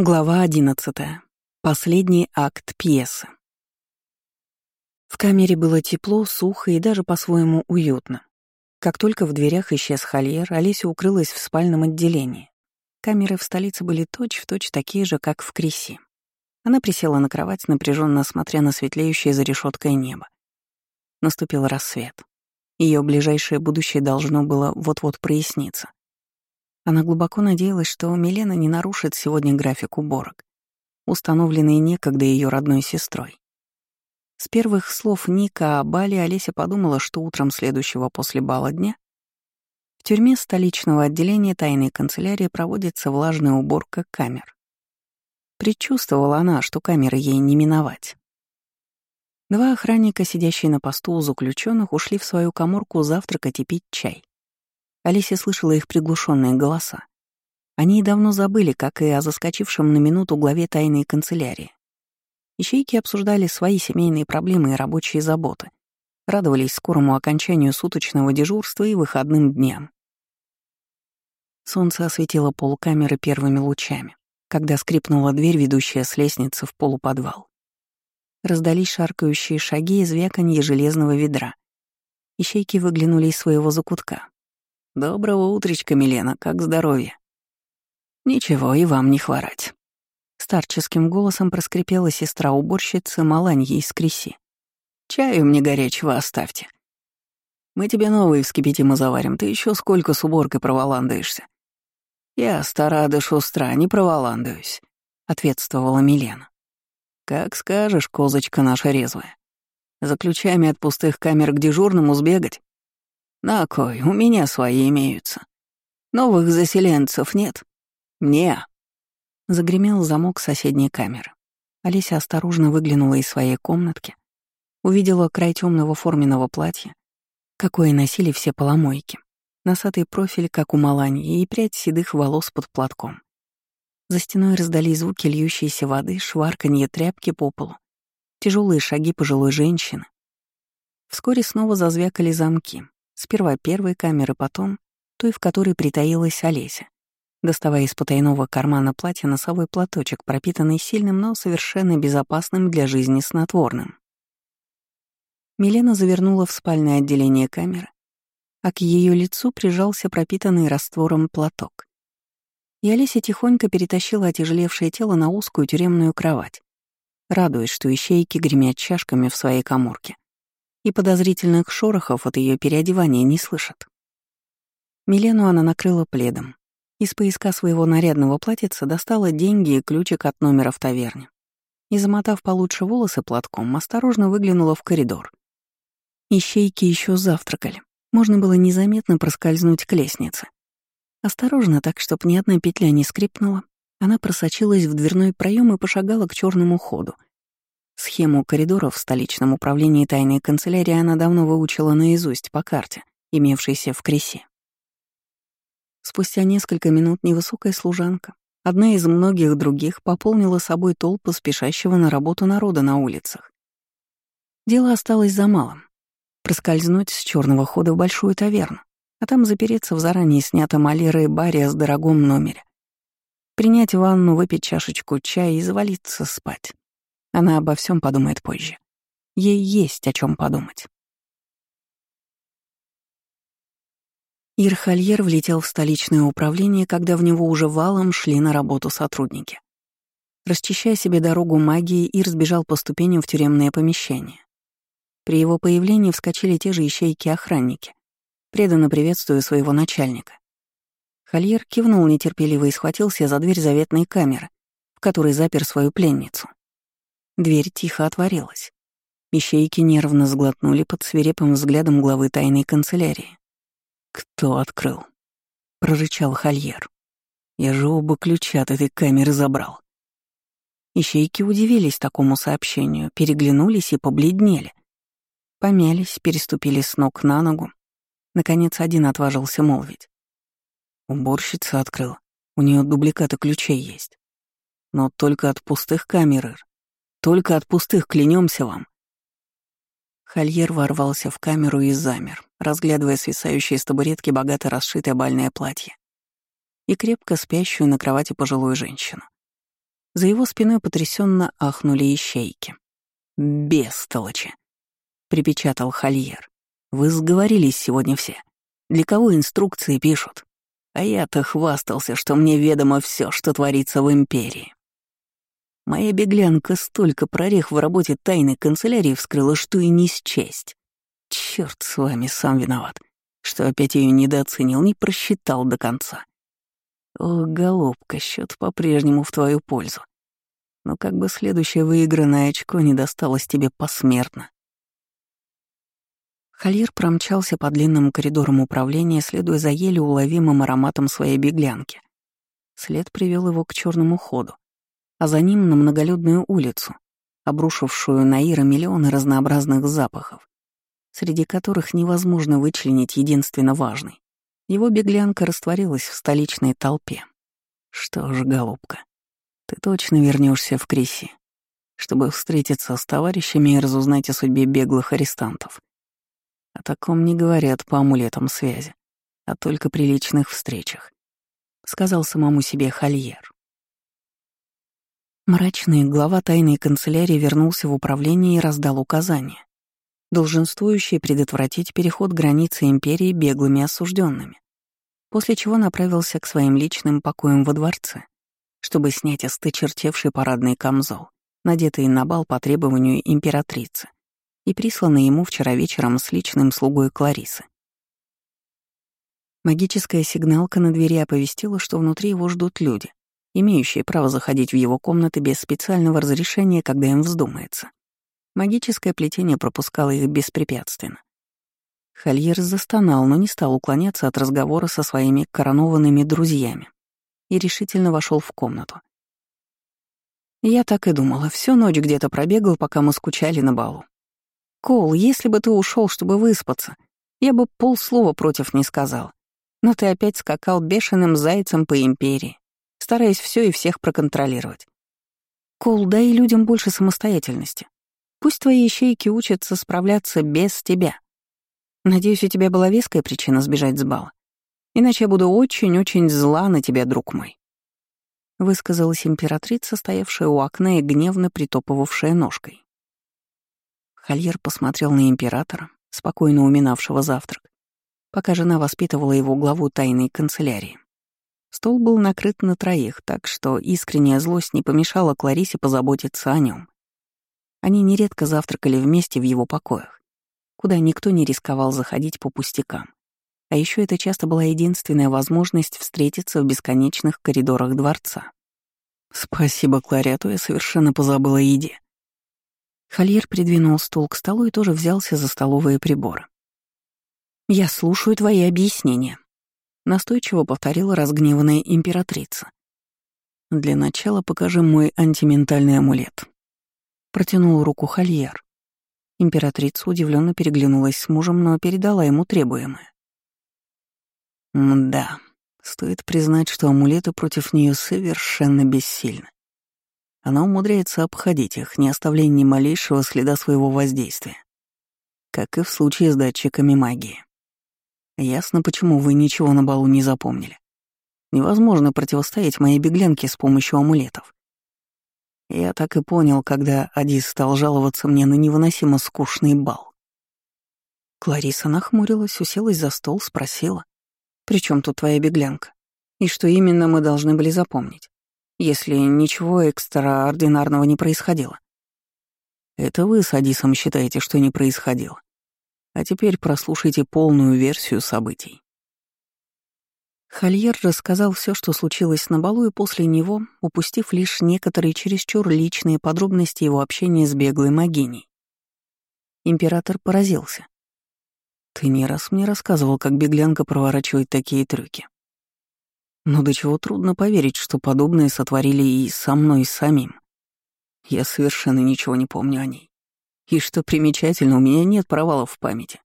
Глава одиннадцатая. Последний акт пьесы. В камере было тепло, сухо и даже по-своему уютно. Как только в дверях исчез Хольер, Олеся укрылась в спальном отделении. Камеры в столице были точь-в-точь точь такие же, как в Креси. Она присела на кровать, напряженно смотря на светлеющее за решеткой небо. Наступил рассвет. Ее ближайшее будущее должно было вот-вот проясниться. Она глубоко надеялась, что Милена не нарушит сегодня график уборок, установленный некогда ее родной сестрой. С первых слов Ника о бале Олеся подумала, что утром следующего после бала дня в тюрьме столичного отделения тайной канцелярии проводится влажная уборка камер. Предчувствовала она, что камеры ей не миновать. Два охранника, сидящие на посту у заключенных, ушли в свою коморку завтракать и пить чай. Алисия слышала их приглушенные голоса. Они давно забыли, как и о заскочившем на минуту главе тайной канцелярии. Ищейки обсуждали свои семейные проблемы и рабочие заботы, радовались скорому окончанию суточного дежурства и выходным дням. Солнце осветило пол камеры первыми лучами, когда скрипнула дверь, ведущая с лестницы в полуподвал. Раздались шаркающие шаги и звяканье железного ведра. Ищейки выглянули из своего закутка. «Доброго утречка, Милена, как здоровье?» «Ничего, и вам не хворать». Старческим голосом проскрипела сестра уборщицы Маланьи из Креси. «Чаю мне горячего оставьте. Мы тебе новые вскипятим и заварим, ты еще сколько с уборкой проволандаешься?» «Я стара да шустра, не проволандаюсь», — ответствовала Милена. «Как скажешь, козочка наша резвая. За ключами от пустых камер к дежурному сбегать?» «На кой, у меня свои имеются. Новых заселенцев нет?» «Не». Загремел замок соседней камеры. Олеся осторожно выглянула из своей комнатки, увидела край темного форменного платья, какое носили все поломойки, носатый профиль, как у Маланьи, и прядь седых волос под платком. За стеной раздались звуки льющейся воды, шварканье тряпки по полу, тяжелые шаги пожилой женщины. Вскоре снова зазвякали замки, Сперва первой камеры, потом той, в которой притаилась Олеся, доставая из потайного кармана платья носовой платочек, пропитанный сильным, но совершенно безопасным для жизни снотворным. Милена завернула в спальное отделение камеры, а к ее лицу прижался пропитанный раствором платок. И Олеся тихонько перетащила отяжелевшее тело на узкую тюремную кровать, радуясь, что ищейки гремят чашками в своей коморке и подозрительных шорохов от ее переодевания не слышат. Милену она накрыла пледом. Из поиска своего нарядного платьица достала деньги и ключик от номера в таверне. И, замотав получше волосы платком, осторожно выглянула в коридор. Ищейки еще завтракали. Можно было незаметно проскользнуть к лестнице. Осторожно, так, чтоб ни одна петля не скрипнула, она просочилась в дверной проем и пошагала к черному ходу — Схему коридоров в столичном управлении тайной канцелярии она давно выучила наизусть по карте, имевшейся в Кресе. Спустя несколько минут невысокая служанка, одна из многих других, пополнила собой толпу спешащего на работу народа на улицах. Дело осталось за малым — проскользнуть с черного хода в большую таверну, а там запереться в заранее снятом аллерой баре с дорогом номере, принять ванну, выпить чашечку чая и завалиться спать. Она обо всем подумает позже. Ей есть о чем подумать. Ирхальер влетел в столичное управление, когда в него уже валом шли на работу сотрудники. Расчищая себе дорогу магии, Ир сбежал по ступеням в тюремное помещение. При его появлении вскочили те же ищейки-охранники, преданно приветствуя своего начальника. Хольер кивнул нетерпеливо и схватился за дверь заветной камеры, в которой запер свою пленницу. Дверь тихо отворилась. Ищейки нервно сглотнули под свирепым взглядом главы тайной канцелярии. «Кто открыл?» — прорычал Хольер. «Я же оба ключа от этой камеры забрал». Ищейки удивились такому сообщению, переглянулись и побледнели. Помялись, переступили с ног на ногу. Наконец один отважился молвить. Уборщица открыла. У нее дубликаты ключей есть. Но только от пустых камер, только от пустых клянемся вам. Хольер ворвался в камеру и замер, разглядывая свисающее с табуретки богато расшитое бальное платье и крепко спящую на кровати пожилую женщину. За его спиной потрясенно ахнули ищейки. «Бестолочи!» — припечатал Хольер. «Вы сговорились сегодня все. Для кого инструкции пишут? А я-то хвастался, что мне ведомо все, что творится в Империи. Моя беглянка столько прорех в работе тайной канцелярии вскрыла, что и не счесть. Черт с вами, сам виноват, что опять ее недооценил, не просчитал до конца. О, голубка, счет по-прежнему в твою пользу. Но как бы следующее выигранное очко не досталось тебе посмертно. Халир промчался по длинным коридорам управления, следуя за еле уловимым ароматом своей беглянки. След привел его к черному ходу, а за ним на многолюдную улицу, обрушившую на Ира миллионы разнообразных запахов, среди которых невозможно вычленить единственно важный. Его беглянка растворилась в столичной толпе. Что ж, голубка, ты точно вернешься в Криси, чтобы встретиться с товарищами и разузнать о судьбе беглых арестантов. О таком не говорят по амулетам связи, а только при личных встречах, сказал самому себе Хольер. Мрачный глава тайной канцелярии вернулся в управление и раздал указания, долженствующие предотвратить переход границы империи беглыми осужденными, после чего направился к своим личным покоям во дворце, чтобы снять остычертевший парадный камзол, надетый на бал по требованию императрицы, и присланный ему вчера вечером с личным слугой Кларисы. Магическая сигналка на двери оповестила, что внутри его ждут люди, имеющие право заходить в его комнаты без специального разрешения, когда им вздумается. Магическое плетение пропускало их беспрепятственно. Хольер застонал, но не стал уклоняться от разговора со своими коронованными друзьями и решительно вошел в комнату. Я так и думала, всю ночь где-то пробегал, пока мы скучали на балу. Кол, если бы ты ушел, чтобы выспаться, я бы полслова против не сказал. Но ты опять скакал бешеным зайцем по империи стараясь все и всех проконтролировать. Кол, дай людям больше самостоятельности. Пусть твои ищейки учатся справляться без тебя. Надеюсь, у тебя была веская причина сбежать с бала. Иначе я буду очень-очень зла на тебя, друг мой. Высказалась императрица, стоявшая у окна и гневно притопывавшая ножкой. Хольер посмотрел на императора, спокойно уминавшего завтрак, пока жена воспитывала его главу тайной канцелярии. Стол был накрыт на троих, так что искренняя злость не помешала Кларисе позаботиться о нем. Они нередко завтракали вместе в его покоях, куда никто не рисковал заходить по пустякам. А еще это часто была единственная возможность встретиться в бесконечных коридорах дворца. «Спасибо, Кларе, а я совершенно позабыла о еде». Хольер придвинул стул к столу и тоже взялся за столовые приборы. «Я слушаю твои объяснения», Настойчиво повторила разгневанная императрица. «Для начала покажи мой антиментальный амулет». Протянул руку Хольер. Императрица удивленно переглянулась с мужем, но передала ему требуемое. Да, стоит признать, что амулеты против нее совершенно бессильны. Она умудряется обходить их, не оставляя ни малейшего следа своего воздействия. Как и в случае с датчиками магии. Ясно, почему вы ничего на балу не запомнили. Невозможно противостоять моей беглянке с помощью амулетов. Я так и понял, когда Адис стал жаловаться мне на невыносимо скучный бал. Клариса нахмурилась, уселась за стол, спросила. «При чем тут твоя беглянка? И что именно мы должны были запомнить, если ничего экстраординарного не происходило?» «Это вы с Адисом считаете, что не происходило. А теперь прослушайте полную версию событий. Хольер рассказал все, что случилось на балу, и после него, упустив лишь некоторые чересчур личные подробности его общения с беглой могиней. Император поразился. «Ты не раз мне рассказывал, как беглянка проворачивает такие трюки. Но до чего трудно поверить, что подобное сотворили и со мной самим. Я совершенно ничего не помню о ней. И что примечательно, у меня нет провалов в памяти.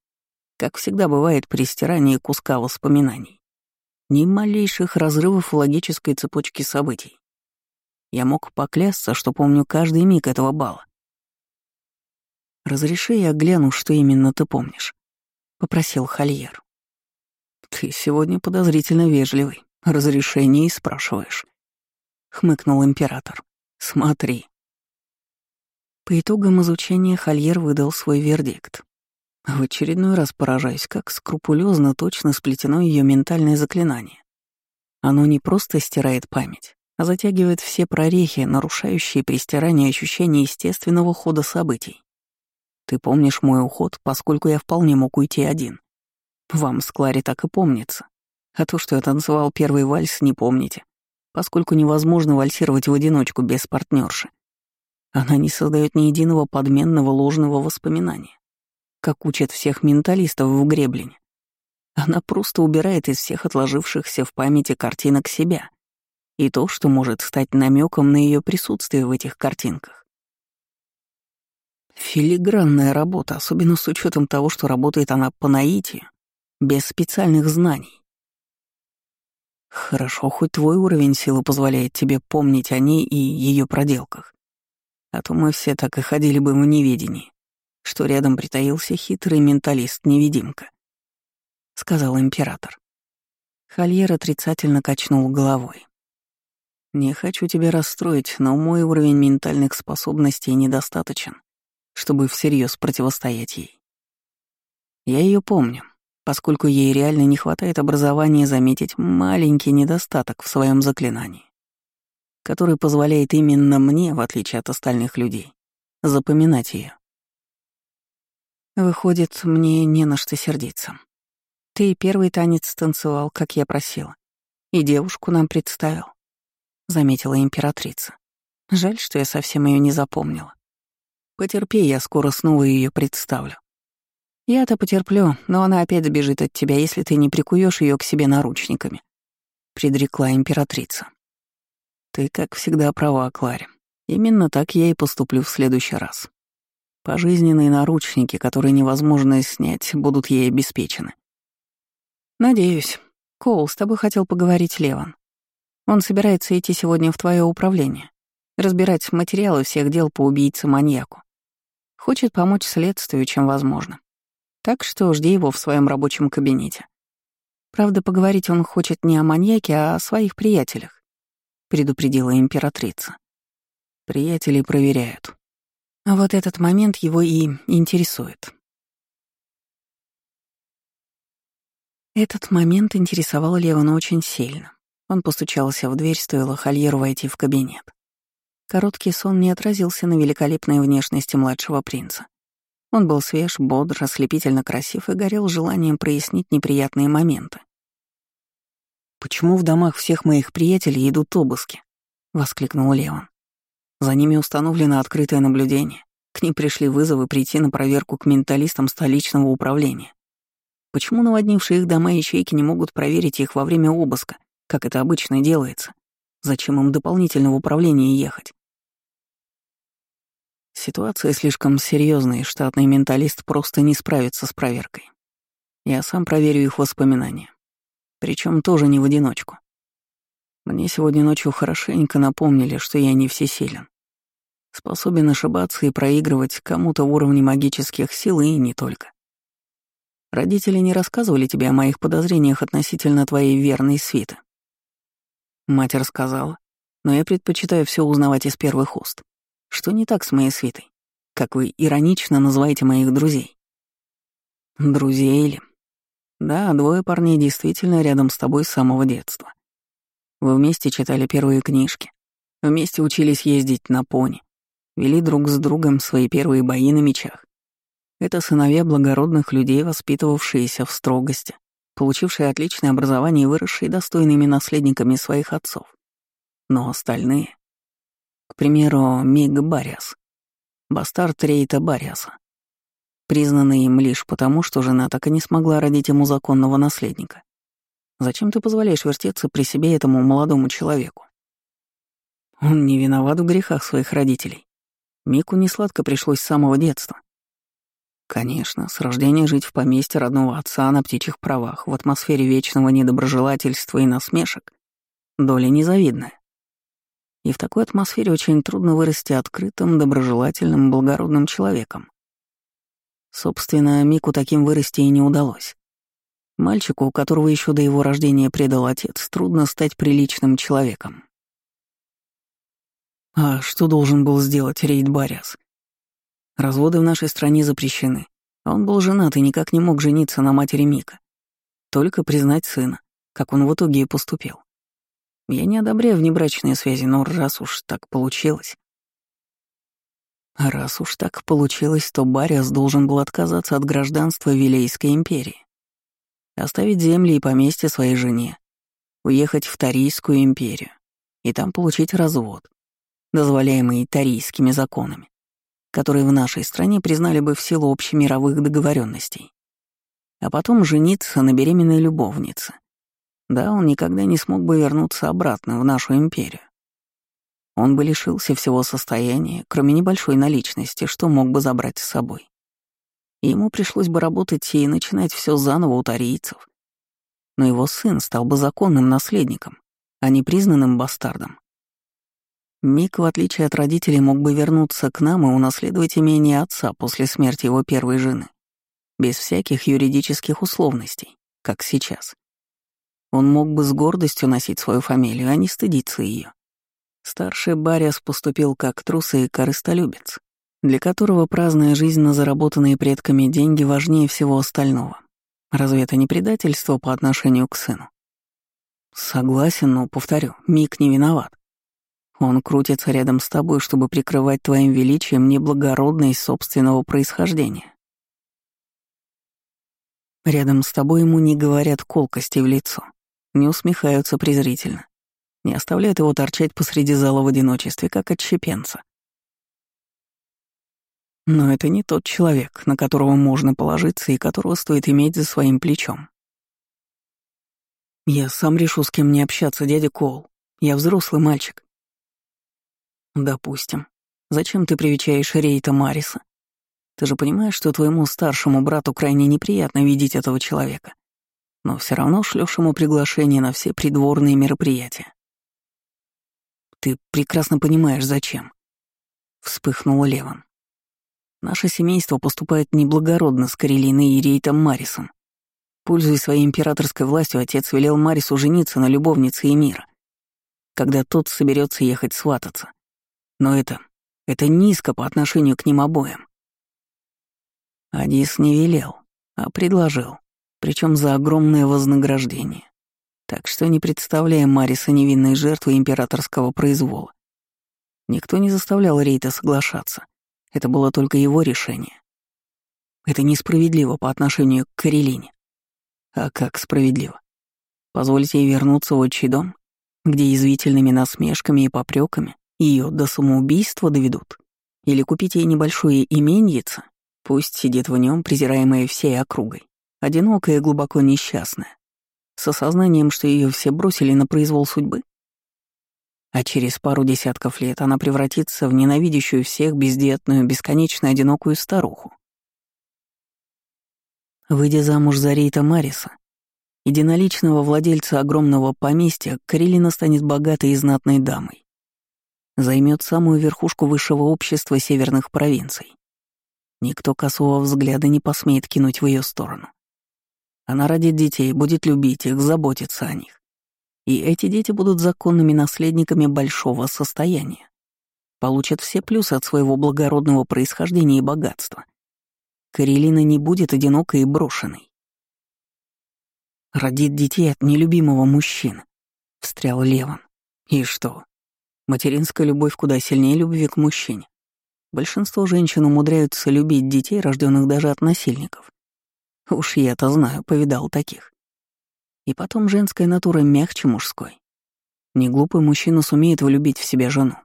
Как всегда бывает при стирании куска воспоминаний. Ни малейших разрывов в логической цепочке событий. Я мог поклясться, что помню каждый миг этого бала. «Разреши я гляну, что именно ты помнишь», — попросил Хольер. «Ты сегодня подозрительно вежливый. Разрешение и спрашиваешь», — хмыкнул император. Смотри. По итогам изучения Хольер выдал свой вердикт. В очередной раз поражаюсь, как скрупулезно точно сплетено ее ментальное заклинание. Оно не просто стирает память, а затягивает все прорехи, нарушающие при стирании ощущения естественного хода событий. Ты помнишь мой уход, поскольку я вполне мог уйти один. Вам с Клари так и помнится. А то, что я танцевал первый вальс, не помните, поскольку невозможно вальсировать в одиночку без партнерши. Она не создает ни единого подменного ложного воспоминания как учат всех менталистов в Греблине. Она просто убирает из всех отложившихся в памяти картинок себя и то, что может стать намеком на ее присутствие в этих картинках. Филигранная работа, особенно с учетом того, что работает она по наитию, без специальных знаний. Хорошо, хоть твой уровень силы позволяет тебе помнить о ней и ее проделках. А то мы все так и ходили бы в неведении что рядом притаился хитрый менталист-невидимка», — сказал император. Хольер отрицательно качнул головой. «Не хочу тебя расстроить, но мой уровень ментальных способностей недостаточен, чтобы всерьез противостоять ей. Я ее помню, поскольку ей реально не хватает образования заметить маленький недостаток в своем заклинании, который позволяет именно мне, в отличие от остальных людей, запоминать ее. Выходит, мне не на что сердиться. Ты первый танец танцевал, как я просила, и девушку нам представил, — заметила императрица. Жаль, что я совсем ее не запомнила. Потерпи, я скоро снова ее представлю. Я-то потерплю, но она опять сбежит от тебя, если ты не прикуешь ее к себе наручниками, — предрекла императрица. Ты, как всегда, права, Кларе. Именно так я и поступлю в следующий раз. Пожизненные наручники, которые невозможно снять, будут ей обеспечены. Надеюсь. Коул, с тобой хотел поговорить Леван. Он собирается идти сегодня в твое управление, разбирать материалы всех дел по убийце-маньяку. Хочет помочь следствию, чем возможно. Так что жди его в своем рабочем кабинете. Правда, поговорить он хочет не о маньяке, а о своих приятелях, предупредила императрица. Приятели проверяют. А вот этот момент его и интересует. Этот момент интересовал Левана очень сильно. Он постучался в дверь, стоило Хольеру войти в кабинет. Короткий сон не отразился на великолепной внешности младшего принца. Он был свеж, бодр, ослепительно красив и горел желанием прояснить неприятные моменты. «Почему в домах всех моих приятелей идут обыски?» — воскликнул Леон. За ними установлено открытое наблюдение. К ним пришли вызовы прийти на проверку к менталистам столичного управления. Почему наводнившие их дома ячейки не могут проверить их во время обыска, как это обычно делается? Зачем им дополнительно в управление ехать? Ситуация слишком серьезная, и штатный менталист просто не справится с проверкой. Я сам проверю их воспоминания. Причем тоже не в одиночку. Мне сегодня ночью хорошенько напомнили, что я не всесилен. Способен ошибаться и проигрывать кому-то в уровне магических сил и не только. Родители не рассказывали тебе о моих подозрениях относительно твоей верной свиты. Мать рассказала, но я предпочитаю все узнавать из первых уст. Что не так с моей свитой? Как вы иронично называете моих друзей? Друзей ли? Да, двое парней действительно рядом с тобой с самого детства. Вы вместе читали первые книжки, вместе учились ездить на пони, вели друг с другом свои первые бои на мечах. Это сыновья благородных людей, воспитывавшиеся в строгости, получившие отличное образование и выросшие достойными наследниками своих отцов. Но остальные... К примеру, Миг Бариас, бастард Рейта Бариаса, признанный им лишь потому, что жена так и не смогла родить ему законного наследника. Зачем ты позволяешь вертеться при себе этому молодому человеку? Он не виноват в грехах своих родителей. Мику несладко пришлось с самого детства. Конечно, с рождения жить в поместье родного отца на птичьих правах, в атмосфере вечного недоброжелательства и насмешек — доля незавидная. И в такой атмосфере очень трудно вырасти открытым, доброжелательным, благородным человеком. Собственно, Мику таким вырасти и не удалось. Мальчику, которого еще до его рождения предал отец, трудно стать приличным человеком. А что должен был сделать Рейд Бариас? Разводы в нашей стране запрещены. Он был женат и никак не мог жениться на матери Мика. Только признать сына, как он в итоге и поступил. Я не одобряю внебрачные связи, но раз уж так получилось... А раз уж так получилось, то Бариас должен был отказаться от гражданства Вилейской империи. Оставить земли и поместье своей жене, уехать в Тарийскую империю и там получить развод, дозволяемый тарийскими законами, которые в нашей стране признали бы в силу общемировых договоренностей. А потом жениться на беременной любовнице. Да, он никогда не смог бы вернуться обратно в нашу империю. Он бы лишился всего состояния, кроме небольшой наличности, что мог бы забрать с собой. И ему пришлось бы работать и начинать все заново у тарийцев. Но его сын стал бы законным наследником, а не признанным бастардом. Мик, в отличие от родителей, мог бы вернуться к нам и унаследовать имение отца после смерти его первой жены, без всяких юридических условностей, как сейчас. Он мог бы с гордостью носить свою фамилию, а не стыдиться ее. Старший Бариас поступил как трус и корыстолюбец, для которого праздная жизнь на заработанные предками деньги важнее всего остального. Разве это не предательство по отношению к сыну? Согласен, но, повторю, Мик не виноват. Он крутится рядом с тобой, чтобы прикрывать твоим величием неблагородность собственного происхождения. Рядом с тобой ему не говорят колкости в лицо, не усмехаются презрительно, не оставляют его торчать посреди зала в одиночестве, как отщепенца. Но это не тот человек, на которого можно положиться и которого стоит иметь за своим плечом. Я сам решу, с кем мне общаться, дядя Коул. Я взрослый мальчик. Допустим. Зачем ты привечаешь Рейта Мариса? Ты же понимаешь, что твоему старшему брату крайне неприятно видеть этого человека. Но все равно шлешь ему приглашение на все придворные мероприятия. Ты прекрасно понимаешь, зачем. Вспыхнул Леван. Наше семейство поступает неблагородно с Карелиной и Рейтом Марисом. Пользуясь своей императорской властью, отец велел Марису жениться на любовнице Эмира, когда тот соберется ехать свататься. Но это... это низко по отношению к ним обоим. Адис не велел, а предложил, причем за огромное вознаграждение. Так что не представляем Мариса невинной жертвой императорского произвола. Никто не заставлял Рейта соглашаться. Это было только его решение. Это несправедливо по отношению к Карелине. А как справедливо? Позвольте ей вернуться в отчий дом, где язвительными насмешками и попреками ее до самоубийства доведут? Или купить ей небольшое именьице, пусть сидит в нем, презираемая всей округой, одинокая и глубоко несчастная, с осознанием, что ее все бросили на произвол судьбы. А через пару десятков лет она превратится в ненавидящую всех бездетную, бесконечно одинокую старуху. Выйдя замуж за Рейта Мариса, единоличного владельца огромного поместья, Карелина станет богатой и знатной дамой. Займет самую верхушку высшего общества северных провинций. Никто косого взгляда не посмеет кинуть в ее сторону. Она родит детей, будет любить их, заботиться о них. И эти дети будут законными наследниками большого состояния. Получат все плюсы от своего благородного происхождения и богатства. Карелина не будет одинокой и брошенной. Родит детей от нелюбимого мужчины, — встрял Леван. И что? Материнская любовь куда сильнее любви к мужчине. Большинство женщин умудряются любить детей, рожденных даже от насильников. Уж я-то знаю, повидал таких. И потом женская натура мягче мужской. Неглупый мужчина сумеет влюбить в себя жену.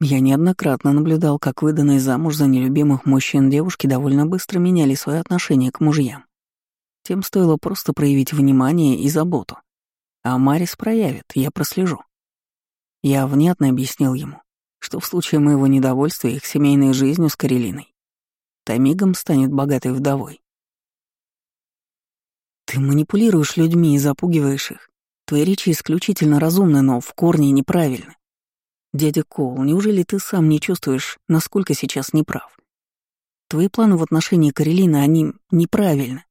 Я неоднократно наблюдал, как выданные замуж за нелюбимых мужчин девушки довольно быстро меняли свое отношение к мужьям. Тем стоило просто проявить внимание и заботу. А Марис проявит, я прослежу. Я внятно объяснил ему, что в случае моего недовольства их семейной жизнью с Карелиной, Тамигом станет богатой вдовой. Ты манипулируешь людьми и запугиваешь их. Твои речи исключительно разумны, но в корне неправильны. Дядя Коул, неужели ты сам не чувствуешь, насколько сейчас неправ? Твои планы в отношении Карелины, они неправильны.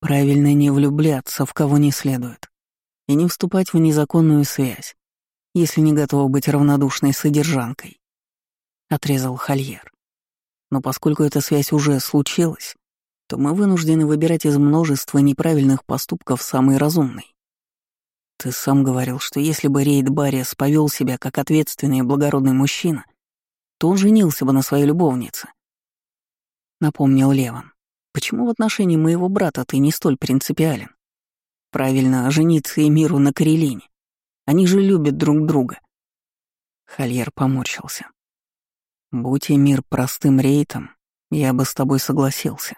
Правильно не влюбляться в кого не следует и не вступать в незаконную связь. если не готова быть равнодушной содержанкой», — отрезал Хольер. «Но поскольку эта связь уже случилась, то мы вынуждены выбирать из множества неправильных поступков самый разумный. Ты сам говорил, что если бы Рейд Барриас повел себя как ответственный и благородный мужчина, то он женился бы на своей любовнице. Напомнил Леван. Почему в отношении моего брата ты не столь принципиален? Правильно, жениться и миру на Карелине. Они же любят друг друга. Хольер поморщился. Будь и мир простым рейтом, я бы с тобой согласился.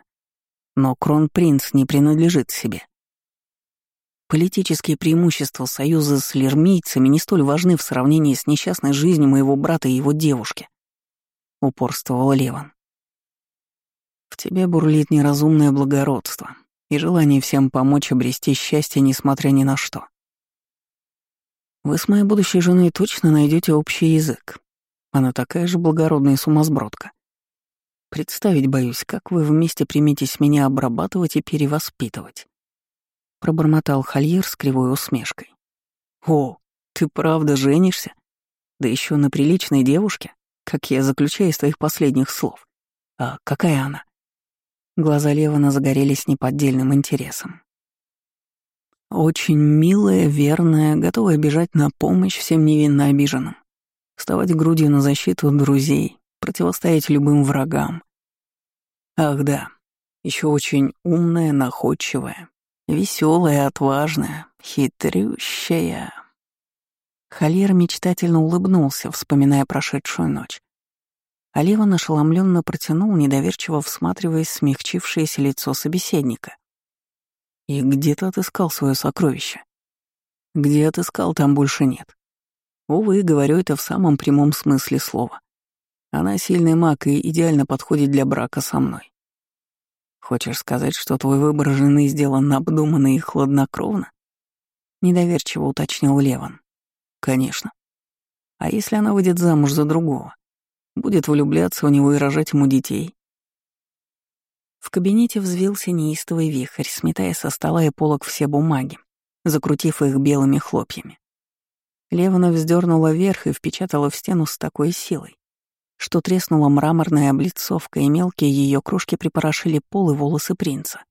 Но кронпринц не принадлежит себе. Политические преимущества союза с лермийцами не столь важны в сравнении с несчастной жизнью моего брата и его девушки. Упорствовал Леван. В тебе бурлит неразумное благородство и желание всем помочь обрести счастье, несмотря ни на что. Вы с моей будущей женой точно найдете общий язык. Она такая же благородная сумасбродка. Представить боюсь, как вы вместе приметесь меня обрабатывать и перевоспитывать. Пробормотал Хольер с кривой усмешкой. О, ты правда женишься? Да еще на приличной девушке, как я заключаю из твоих последних слов. А какая она? Глаза Левана загорелись неподдельным интересом. Очень милая, верная, готовая бежать на помощь всем невинно обиженным, вставать грудью на защиту друзей, противостоять любым врагам. Ах да, еще очень умная, находчивая, веселая, отважная, хитрющая. Хольер мечтательно улыбнулся, вспоминая прошедшую ночь. А Леван ошеломленно протянул, недоверчиво всматриваясь смягчившееся лицо собеседника. «И где ты отыскал свое сокровище?» «Где отыскал, там больше нет. Увы, говорю это в самом прямом смысле слова. Она сильный маг и идеально подходит для брака со мной. Хочешь сказать, что твой выбор жены сделан обдуманно и хладнокровно? Недоверчиво уточнил Леван. Конечно. А если она выйдет замуж за другого? Будет влюбляться в него и рожать ему детей? В кабинете взвился неистовый вихрь, сметая со стола и полок все бумаги, закрутив их белыми хлопьями. Левана вздернула вверх и впечатала в стену с такой силой, что треснула мраморная облицовка, и мелкие ее кружки припорошили пол и волосы принца.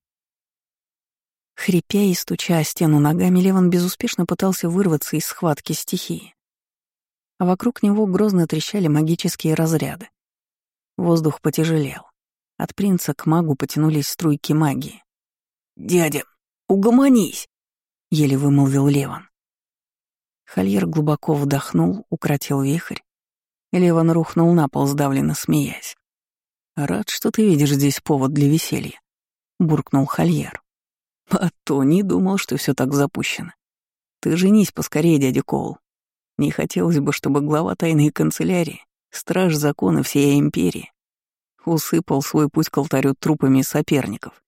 Хрипя и стуча о стену ногами, Леван безуспешно пытался вырваться из схватки стихии. А вокруг него грозно трещали магические разряды. Воздух потяжелел. От принца к магу потянулись струйки магии. «Дядя, угомонись!» — еле вымолвил Леван. Хольер глубоко вдохнул, укротил вихрь Леван рухнул на пол, сдавленно смеясь. «Рад, что ты видишь здесь повод для веселья», — буркнул Хольер. «А то не думал, что все так запущено. Ты женись поскорее, дядя Коул. Не хотелось бы, чтобы глава тайной канцелярии, страж закона всей империи, усыпал свой путь к алтарю трупами соперников.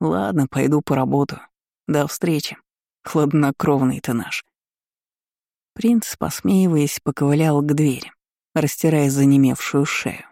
Ладно, пойду поработаю. До встречи. Хладнокровный ты наш». Принц, посмеиваясь, поковылял к двери растирая занемевшую шею.